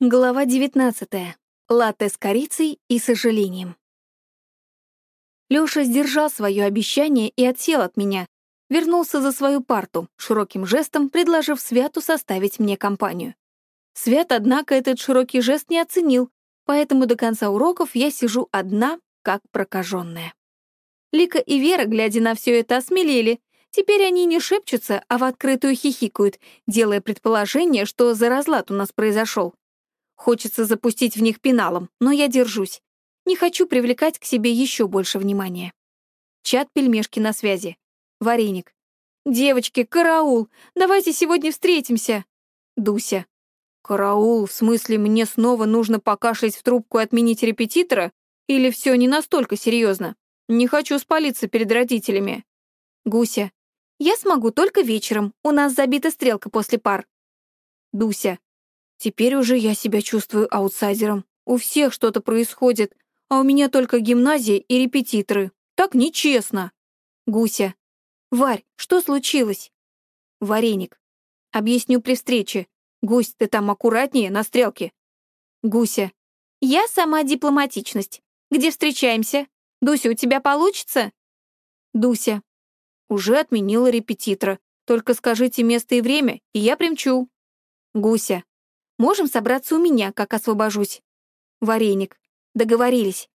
Глава 19. Латте с корицей и сожалением. Лёша сдержал свое обещание и отсел от меня, вернулся за свою парту, широким жестом предложив Святу составить мне компанию. Свят, однако, этот широкий жест не оценил, поэтому до конца уроков я сижу одна, как прокаженная. Лика и Вера, глядя на все это, осмелели. Теперь они не шепчутся, а в открытую хихикают, делая предположение, что за разлад у нас произошел. Хочется запустить в них пеналом, но я держусь. Не хочу привлекать к себе еще больше внимания. Чат пельмешки на связи. Вареник. «Девочки, караул! Давайте сегодня встретимся!» Дуся. «Караул, в смысле, мне снова нужно покашлять в трубку и отменить репетитора? Или все не настолько серьезно? Не хочу спалиться перед родителями». Гуся. «Я смогу только вечером, у нас забита стрелка после пар». Дуся. Теперь уже я себя чувствую аутсайдером. У всех что-то происходит, а у меня только гимназия и репетиторы. Так нечестно. Гуся. Варь, что случилось? Вареник. Объясню при встрече. Гусь, ты там аккуратнее, на стрелке. Гуся. Я сама дипломатичность. Где встречаемся? Дуся, у тебя получится? Дуся. Уже отменила репетитора. Только скажите место и время, и я примчу. Гуся. Можем собраться у меня, как освобожусь. Вареник. Договорились.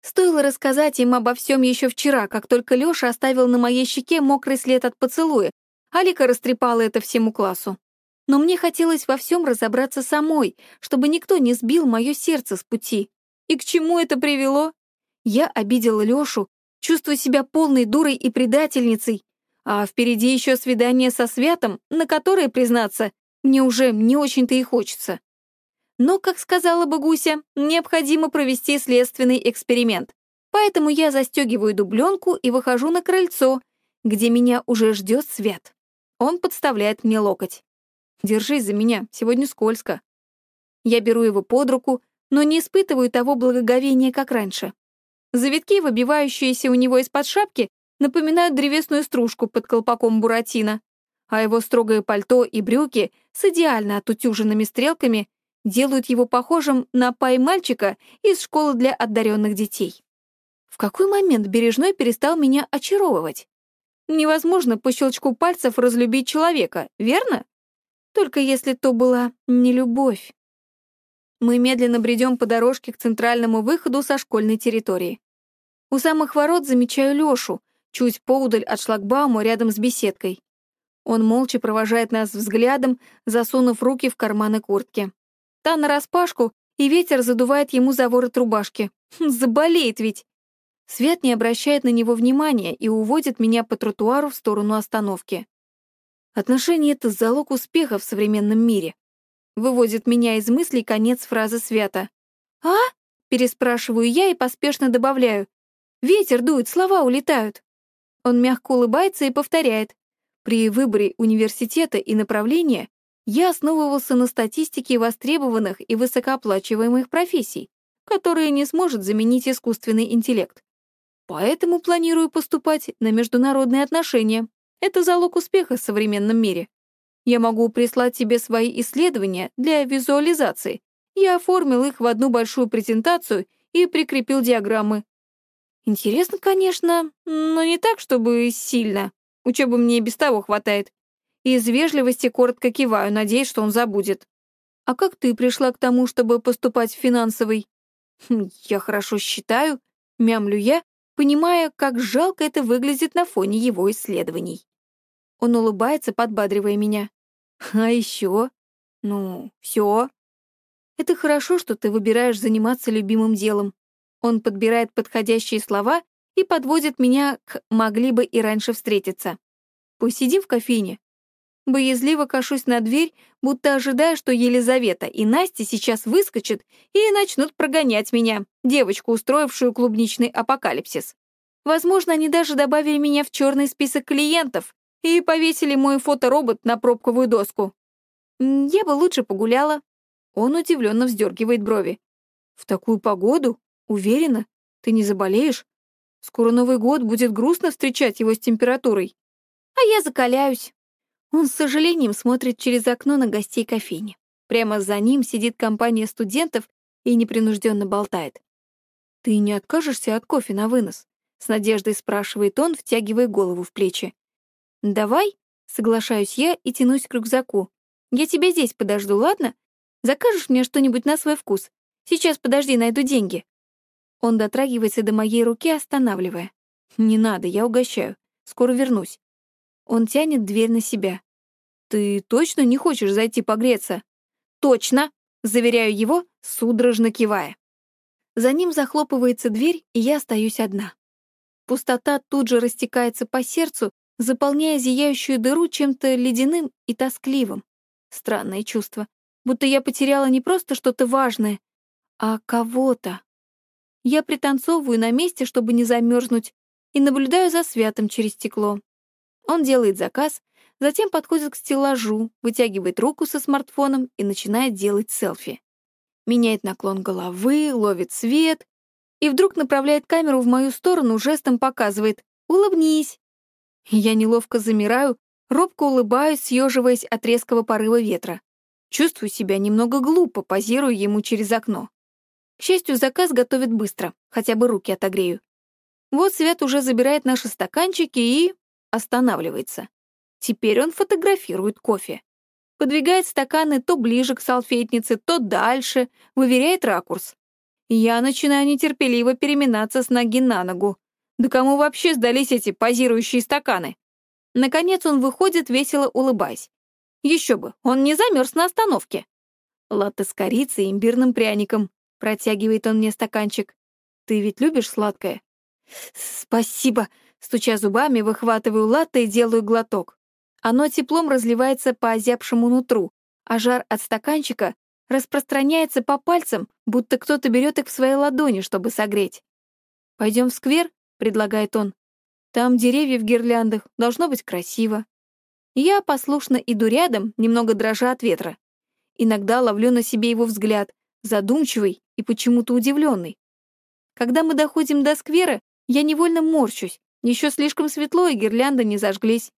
Стоило рассказать им обо всем еще вчера, как только Лёша оставил на моей щеке мокрый след от поцелуя. Алика растрепала это всему классу. Но мне хотелось во всем разобраться самой, чтобы никто не сбил мое сердце с пути. И к чему это привело? Я обидела Лёшу, чувствую себя полной дурой и предательницей, а впереди еще свидание со Святом, на которое, признаться, мне уже не очень-то и хочется. Но, как сказала бы Гуся, необходимо провести следственный эксперимент. Поэтому я застегиваю дубленку и выхожу на крыльцо, где меня уже ждет Свят. Он подставляет мне локоть. «Держись за меня, сегодня скользко». Я беру его под руку, но не испытываю того благоговения, как раньше. Завитки, выбивающиеся у него из-под шапки, напоминают древесную стружку под колпаком Буратино а его строгое пальто и брюки с идеально отутюженными стрелками делают его похожим на пай-мальчика из школы для одаренных детей. В какой момент Бережной перестал меня очаровывать? Невозможно по щелчку пальцев разлюбить человека, верно? Только если то была не любовь. Мы медленно бредем по дорожке к центральному выходу со школьной территории. У самых ворот замечаю Лёшу, чуть поудаль от шлагбаума рядом с беседкой. Он молча провожает нас взглядом, засунув руки в карманы куртки. Та нараспашку, и ветер задувает ему за ворот рубашки. Хм, заболеет ведь. Свет не обращает на него внимания и уводит меня по тротуару в сторону остановки. Отношения — это залог успеха в современном мире. Выводит меня из мыслей конец фразы Свята. «А?» — переспрашиваю я и поспешно добавляю. «Ветер дует, слова улетают». Он мягко улыбается и повторяет. При выборе университета и направления я основывался на статистике востребованных и высокооплачиваемых профессий, которые не сможет заменить искусственный интеллект. Поэтому планирую поступать на международные отношения. Это залог успеха в современном мире. Я могу прислать тебе свои исследования для визуализации. Я оформил их в одну большую презентацию и прикрепил диаграммы. Интересно, конечно, но не так, чтобы сильно. Учебы мне и без того хватает. И из вежливости коротко киваю, надеясь, что он забудет. А как ты пришла к тому, чтобы поступать в финансовый? Хм, я хорошо считаю, мямлю я, понимая, как жалко это выглядит на фоне его исследований. Он улыбается, подбадривая меня. А еще? Ну, все. Это хорошо, что ты выбираешь заниматься любимым делом. Он подбирает подходящие слова и подводит меня к «могли бы и раньше встретиться». «Посидим в кофейне». Боязливо кашусь на дверь, будто ожидая, что Елизавета и Настя сейчас выскочат и начнут прогонять меня, девочку, устроившую клубничный апокалипсис. Возможно, они даже добавили меня в черный список клиентов и повесили мой фоторобот на пробковую доску. Я бы лучше погуляла. Он удивленно вздергивает брови. В такую погоду? Уверена? Ты не заболеешь? Скоро Новый год, будет грустно встречать его с температурой. А я закаляюсь. Он с сожалением смотрит через окно на гостей кофейни. Прямо за ним сидит компания студентов и непринужденно болтает. «Ты не откажешься от кофе на вынос?» — с надеждой спрашивает он, втягивая голову в плечи. «Давай», — соглашаюсь я и тянусь к рюкзаку. «Я тебя здесь подожду, ладно? Закажешь мне что-нибудь на свой вкус? Сейчас, подожди, найду деньги». Он дотрагивается до моей руки, останавливая. «Не надо, я угощаю. Скоро вернусь». Он тянет дверь на себя. «Ты точно не хочешь зайти погреться?» «Точно!» — заверяю его, судорожно кивая. За ним захлопывается дверь, и я остаюсь одна. Пустота тут же растекается по сердцу, заполняя зияющую дыру чем-то ледяным и тоскливым. Странное чувство, будто я потеряла не просто что-то важное, а кого-то. Я пританцовываю на месте, чтобы не замерзнуть, и наблюдаю за Святым через стекло. Он делает заказ, затем подходит к стеллажу, вытягивает руку со смартфоном и начинает делать селфи. Меняет наклон головы, ловит свет и вдруг направляет камеру в мою сторону, жестом показывает «Улыбнись». Я неловко замираю, робко улыбаюсь, съеживаясь от резкого порыва ветра. Чувствую себя немного глупо, позирую ему через окно. К счастью, заказ готовит быстро, хотя бы руки отогрею. Вот Свят уже забирает наши стаканчики и... останавливается. Теперь он фотографирует кофе. Подвигает стаканы то ближе к салфетнице, то дальше, выверяет ракурс. Я начинаю нетерпеливо переминаться с ноги на ногу. Да кому вообще сдались эти позирующие стаканы? Наконец он выходит, весело улыбаясь. Еще бы, он не замерз на остановке. Латте с корицей и имбирным пряником. Протягивает он мне стаканчик. Ты ведь любишь сладкое? Спасибо. Стуча зубами, выхватываю латте и делаю глоток. Оно теплом разливается по озябшему нутру, а жар от стаканчика распространяется по пальцам, будто кто-то берет их в свои ладони, чтобы согреть. «Пойдем в сквер?» — предлагает он. «Там деревья в гирляндах, должно быть красиво». Я послушно иду рядом, немного дрожа от ветра. Иногда ловлю на себе его взгляд, задумчивый и почему-то удивленный. Когда мы доходим до сквера, я невольно морщусь. Еще слишком светло, и гирлянды не зажглись.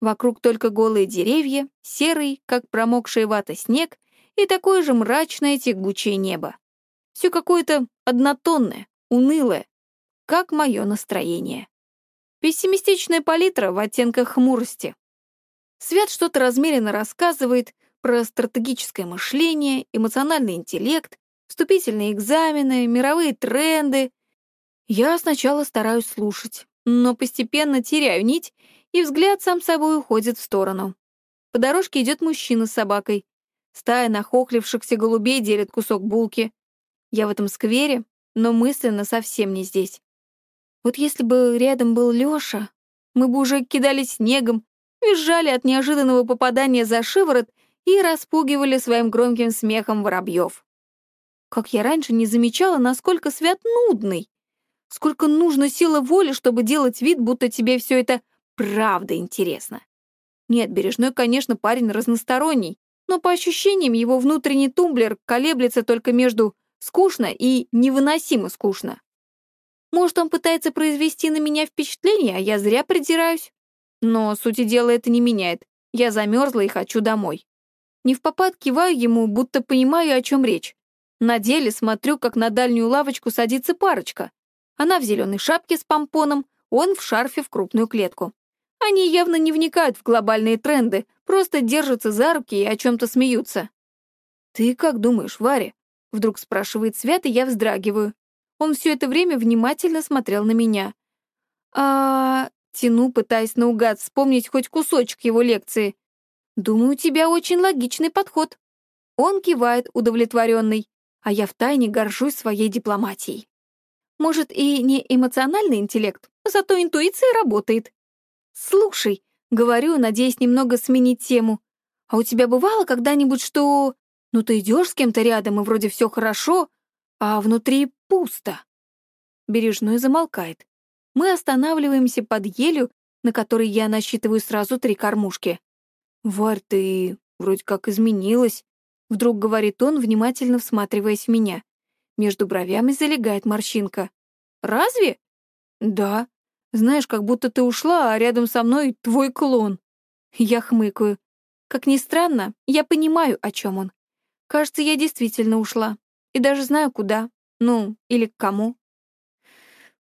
Вокруг только голые деревья, серый, как промокшая вата снег, и такое же мрачное тягучее небо. Все какое-то однотонное, унылое, как мое настроение. Пессимистичная палитра в оттенках хмурости. Свят что-то размеренно рассказывает про стратегическое мышление, эмоциональный интеллект, вступительные экзамены, мировые тренды. Я сначала стараюсь слушать, но постепенно теряю нить и взгляд сам собой уходит в сторону. По дорожке идет мужчина с собакой. Стая нахохлившихся голубей делит кусок булки. Я в этом сквере, но мысленно совсем не здесь. Вот если бы рядом был Лёша, мы бы уже кидали снегом, визжали от неожиданного попадания за шиворот и распугивали своим громким смехом воробьев. Как я раньше не замечала, насколько свят нудный. Сколько нужно силы воли, чтобы делать вид, будто тебе все это правда интересно. Нет, Бережной, конечно, парень разносторонний, но по ощущениям его внутренний тумблер колеблется только между скучно и невыносимо скучно. Может, он пытается произвести на меня впечатление, а я зря придираюсь. Но, сути дела, это не меняет. Я замерзла и хочу домой. Не в попад киваю ему, будто понимаю, о чем речь. На деле смотрю, как на дальнюю лавочку садится парочка. Она в зеленой шапке с помпоном, он в шарфе в крупную клетку. Они явно не вникают в глобальные тренды, просто держатся за руки и о чем-то смеются. «Ты как думаешь, Варя?» — вдруг спрашивает Свят, и я вздрагиваю. Он все это время внимательно смотрел на меня. а Тяну, пытаясь наугад вспомнить хоть кусочек его лекции. «Думаю, у тебя очень логичный подход». Он кивает, удовлетворенный, а я втайне горжусь своей дипломатией. Может, и не эмоциональный интеллект, зато интуиция работает. «Слушай», — говорю, надеясь немного сменить тему, «а у тебя бывало когда-нибудь, что... Ну, ты идешь с кем-то рядом, и вроде все хорошо, а внутри пусто?» Бережной замолкает. Мы останавливаемся под елью, на которой я насчитываю сразу три кормушки. «Варь, ты вроде как изменилась», — вдруг говорит он, внимательно всматриваясь в меня. Между бровями залегает морщинка. «Разве?» «Да. Знаешь, как будто ты ушла, а рядом со мной твой клон. Я хмыкаю. Как ни странно, я понимаю, о чем он. Кажется, я действительно ушла. И даже знаю, куда. Ну, или к кому.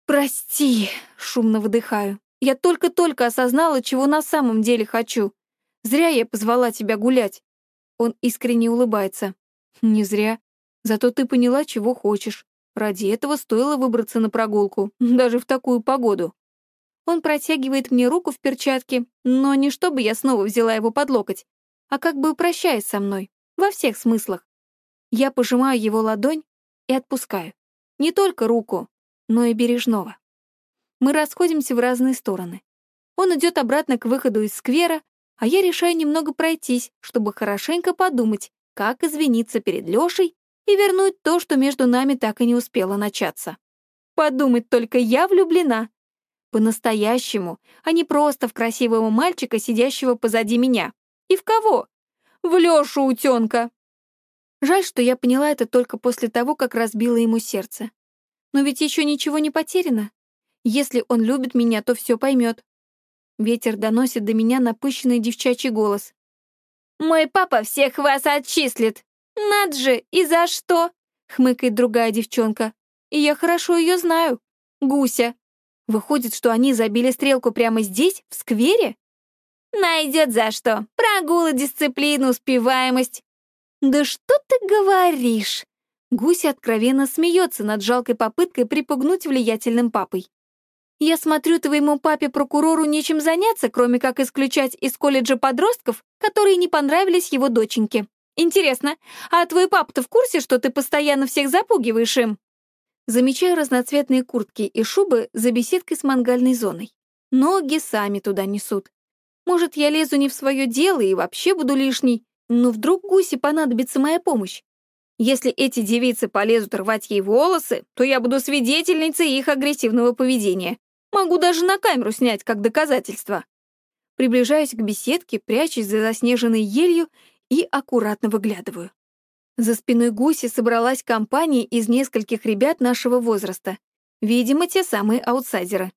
«Прости», — шумно выдыхаю. «Я только-только осознала, чего на самом деле хочу. Зря я позвала тебя гулять». Он искренне улыбается. «Не зря. Зато ты поняла, чего хочешь. Ради этого стоило выбраться на прогулку, даже в такую погоду». Он протягивает мне руку в перчатке, но не чтобы я снова взяла его под локоть, а как бы прощаясь со мной, во всех смыслах. Я пожимаю его ладонь и отпускаю. Не только руку, но и бережного. Мы расходимся в разные стороны. Он идет обратно к выходу из сквера, а я решаю немного пройтись, чтобы хорошенько подумать, как извиниться перед Лешей и вернуть то, что между нами так и не успело начаться. Подумать только, я влюблена. По-настоящему, а не просто в красивого мальчика, сидящего позади меня. И в кого? В Лёшу утёнка. Жаль, что я поняла это только после того, как разбила ему сердце. Но ведь еще ничего не потеряно. Если он любит меня, то все поймет. Ветер доносит до меня напыщенный девчачий голос. «Мой папа всех вас отчислит! Над же, и за что?» — хмыкает другая девчонка. «И я хорошо ее знаю. Гуся. Выходит, что они забили стрелку прямо здесь, в сквере?» «Найдет за что. Прогулы, дисциплину, успеваемость». «Да что ты говоришь?» Гуся откровенно смеется над жалкой попыткой припугнуть влиятельным папой. «Я смотрю, твоему папе-прокурору нечем заняться, кроме как исключать из колледжа подростков, которые не понравились его доченьке. Интересно, а твой папа-то в курсе, что ты постоянно всех запугиваешь им?» Замечаю разноцветные куртки и шубы за беседкой с мангальной зоной. Ноги сами туда несут. Может, я лезу не в свое дело и вообще буду лишней, но вдруг Гусе понадобится моя помощь. Если эти девицы полезут рвать ей волосы, то я буду свидетельницей их агрессивного поведения. Могу даже на камеру снять как доказательство. Приближаюсь к беседке, прячусь за заснеженной елью и аккуратно выглядываю. За спиной гуси собралась компания из нескольких ребят нашего возраста. Видимо, те самые аутсайдеры.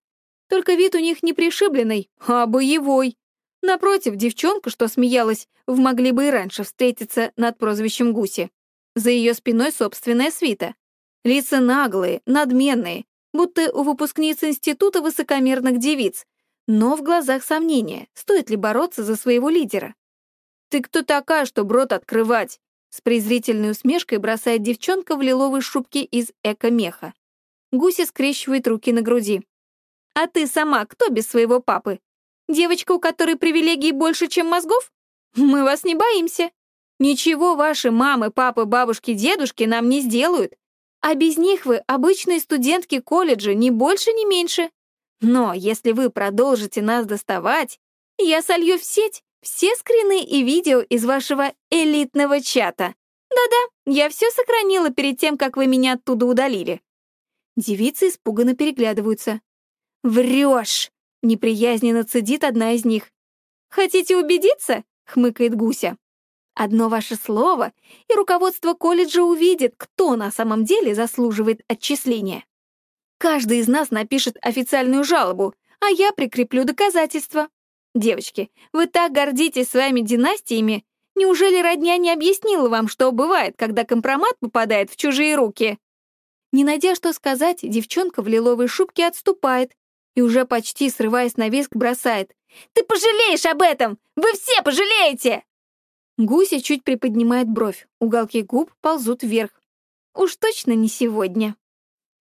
Только вид у них не пришибленный, а боевой. Напротив, девчонка, что смеялась, в могли бы и раньше встретиться над прозвищем Гуси. За ее спиной собственная свита. Лица наглые, надменные, будто у выпускниц института высокомерных девиц, но в глазах сомнения, стоит ли бороться за своего лидера. «Ты кто такая, что брод открывать?» С презрительной усмешкой бросает девчонка в лиловой шубке из эко-меха. Гуся скрещивает руки на груди. «А ты сама кто без своего папы? Девочка, у которой привилегий больше, чем мозгов? Мы вас не боимся. Ничего ваши мамы, папы, бабушки, дедушки нам не сделают. А без них вы обычные студентки колледжа, ни больше, ни меньше. Но если вы продолжите нас доставать, я солью в сеть все скрины и видео из вашего элитного чата. Да-да, я все сохранила перед тем, как вы меня оттуда удалили». Девицы испуганно переглядываются. «Врешь!» — неприязненно цедит одна из них. «Хотите убедиться?» — хмыкает Гуся. Одно ваше слово, и руководство колледжа увидит, кто на самом деле заслуживает отчисления. Каждый из нас напишет официальную жалобу, а я прикреплю доказательства. Девочки, вы так гордитесь своими династиями. Неужели родня не объяснила вам, что бывает, когда компромат попадает в чужие руки? Не найдя что сказать, девчонка в лиловой шубке отступает и уже почти срываясь на виск бросает. «Ты пожалеешь об этом! Вы все пожалеете!» Гуся чуть приподнимает бровь, уголки губ ползут вверх. Уж точно не сегодня.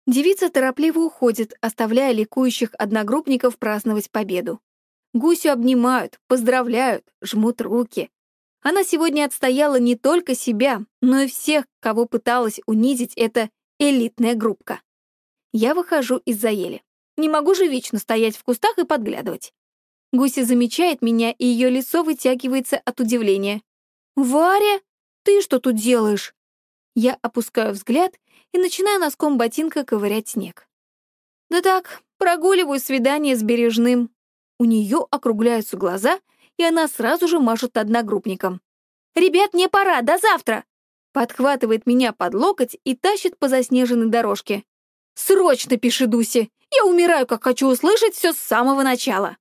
Девица торопливо уходит, оставляя ликующих одногруппников праздновать победу. Гусю обнимают, поздравляют, жмут руки. Она сегодня отстояла не только себя, но и всех, кого пыталась унизить эта элитная группка. Я выхожу из-за ели. Не могу же вечно стоять в кустах и подглядывать. Гуся замечает меня, и ее лицо вытягивается от удивления. «Варя, ты что тут делаешь?» Я опускаю взгляд и начинаю носком ботинка ковырять снег. «Да так, прогуливаю свидание с Бережным». У нее округляются глаза, и она сразу же машет одногруппникам. «Ребят, мне пора, до завтра!» Подхватывает меня под локоть и тащит по заснеженной дорожке. «Срочно пиши Дусе! Я умираю, как хочу услышать все с самого начала!»